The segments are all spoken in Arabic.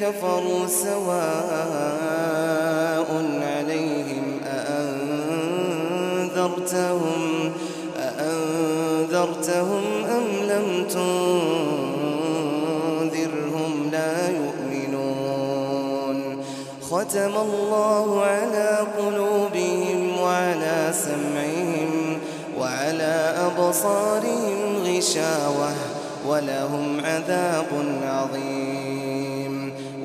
كفروا سواء عليهم أأنذرتهم أأنذرتهم أم لم تنذرهم لا يؤمنون ختم الله على قلوبهم وعلى سمعهم وعلى أبصارهم غشاوة ولهم عذاب عظيم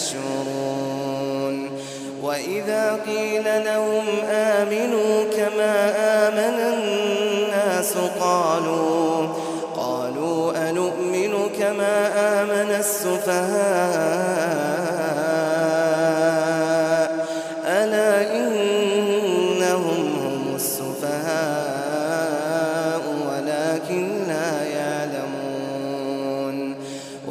يشعرون وإذا قيل لهم آمنوا كما آمن الناس قالوا قالوا أنؤمن كما آمن السفهاء؟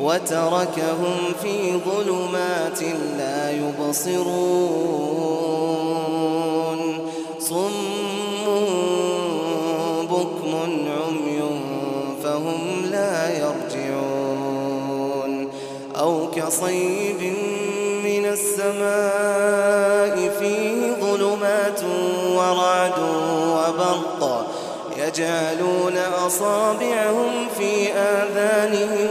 وتركهم في ظلمات لا يبصرون. صم بكم عمي فهم لا يرجعون. أو كصيب من السماء فيه ظلمات ورعد وبرق يجعلون أصابعهم في آذانهم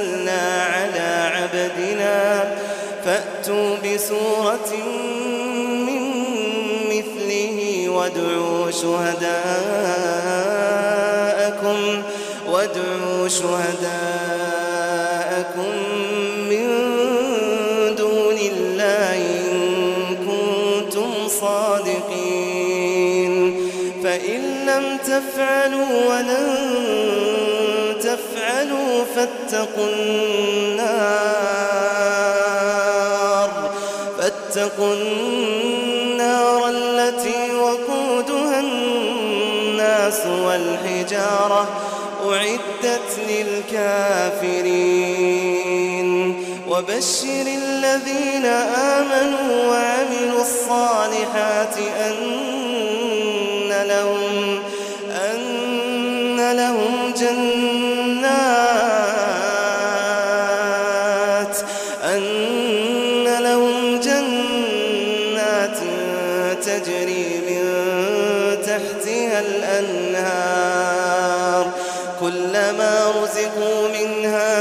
نزلنا على عبدنا فأتوا بسورة من مثله وادعوا شهداءكم وادعوا شهداءكم من دون الله إن كنتم صادقين. فإن لم تفعلوا ولن فاتقوا النار فاتقوا النار التي وقودها الناس والحجارة أعدت للكافرين. وبشر الذين آمنوا وعملوا الصالحات أن لهم أن لهم جنات